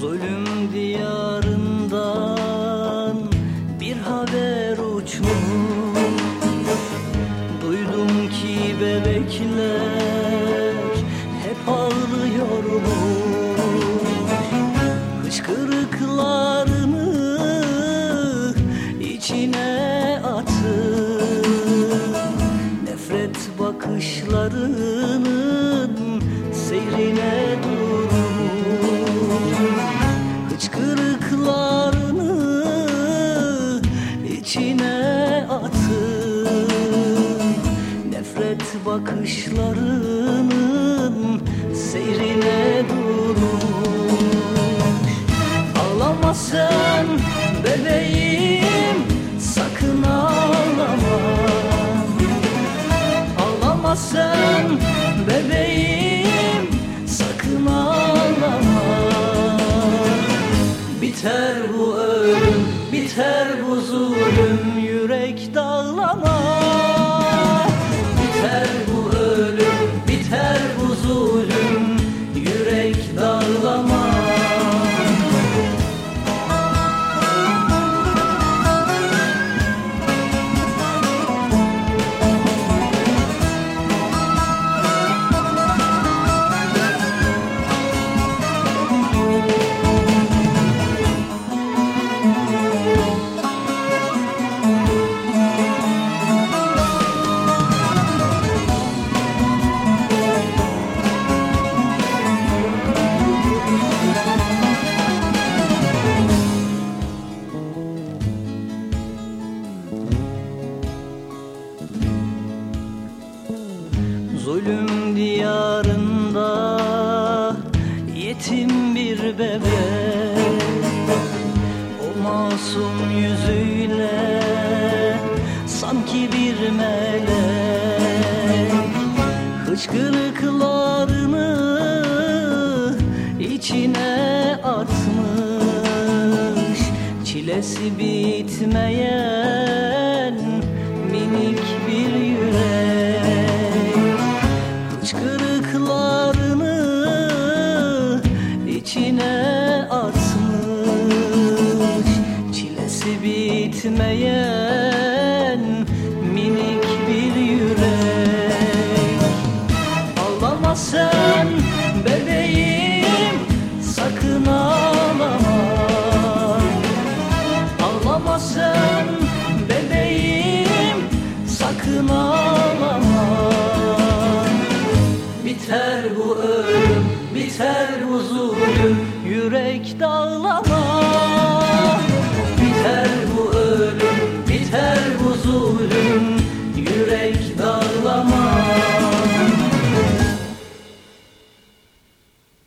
Zulüm diyarından bir haber uçmuş. Duydum ki bebek bakışlarının seyrine durmuş. Ağlama sen bebeğim sakın ağlama. Ağlama sen bebeğim sakın ağlama. Biter bu ölüm, biter bu zulüm Yürek Zulüm diyarında yetim bir bebek O masum yüzüyle sanki bir melek. Hıçkırıklarını içine atmış. Çilesi bitmeyen atmış. Çilesi bitmeyen minik bir yürek. Ağlama sen bebeğim sakın ağlama. Ağlama sen bebeğim sakın ağlama. Biter bu ölüm, biter yürek dağlama. Biter bu ölüm, biter bu zulüm. Yürek